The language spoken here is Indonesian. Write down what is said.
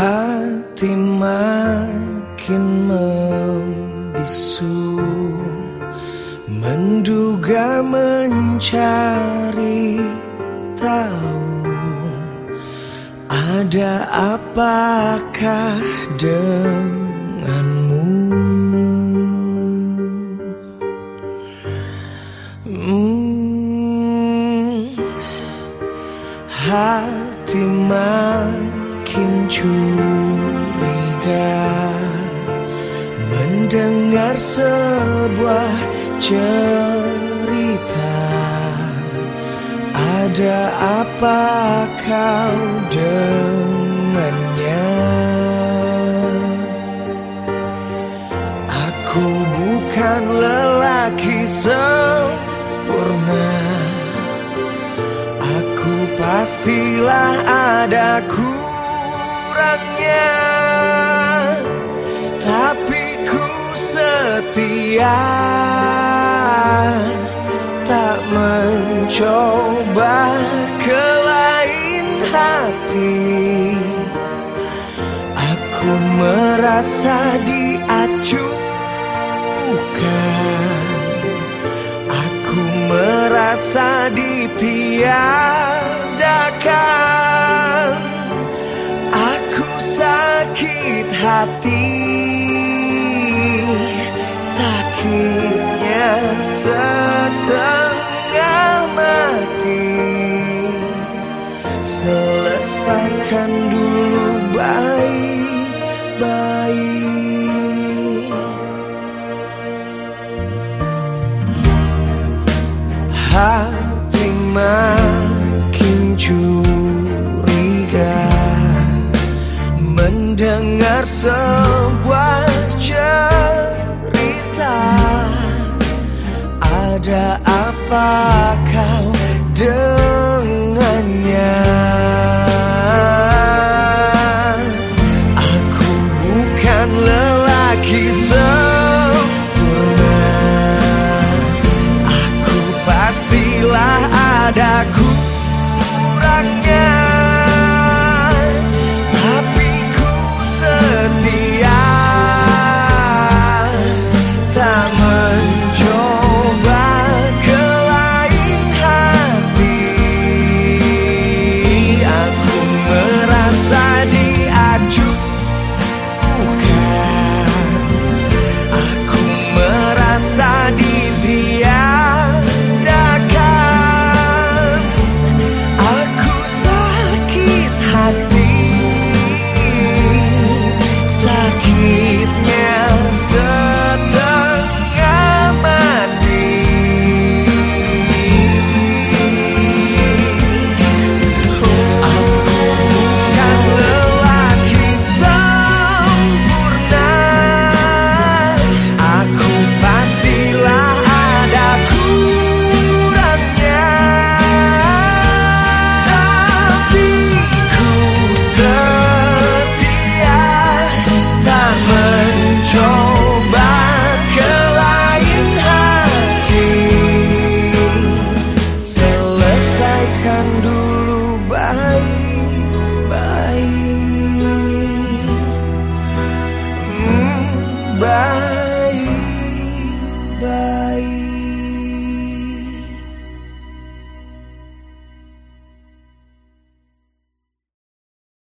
Hati makin membisu Menduga mencari tahu. Ada apakah denganmu? Hmm, Hati makin curiga Mendengar sebuah cerita. Ada apa kau dengannya? Aku bukan lelaki sempurna. Aku pastilah ada Tapi ku setia Tak mencoba ke lain hati. Aku merasa diacuhkan. Aku merasa ditiadakan sakit hati Sakitnya setengah mati. Selesaikan dulu baik-baik. Hati makin mendengar sebuah cerita Ada apakah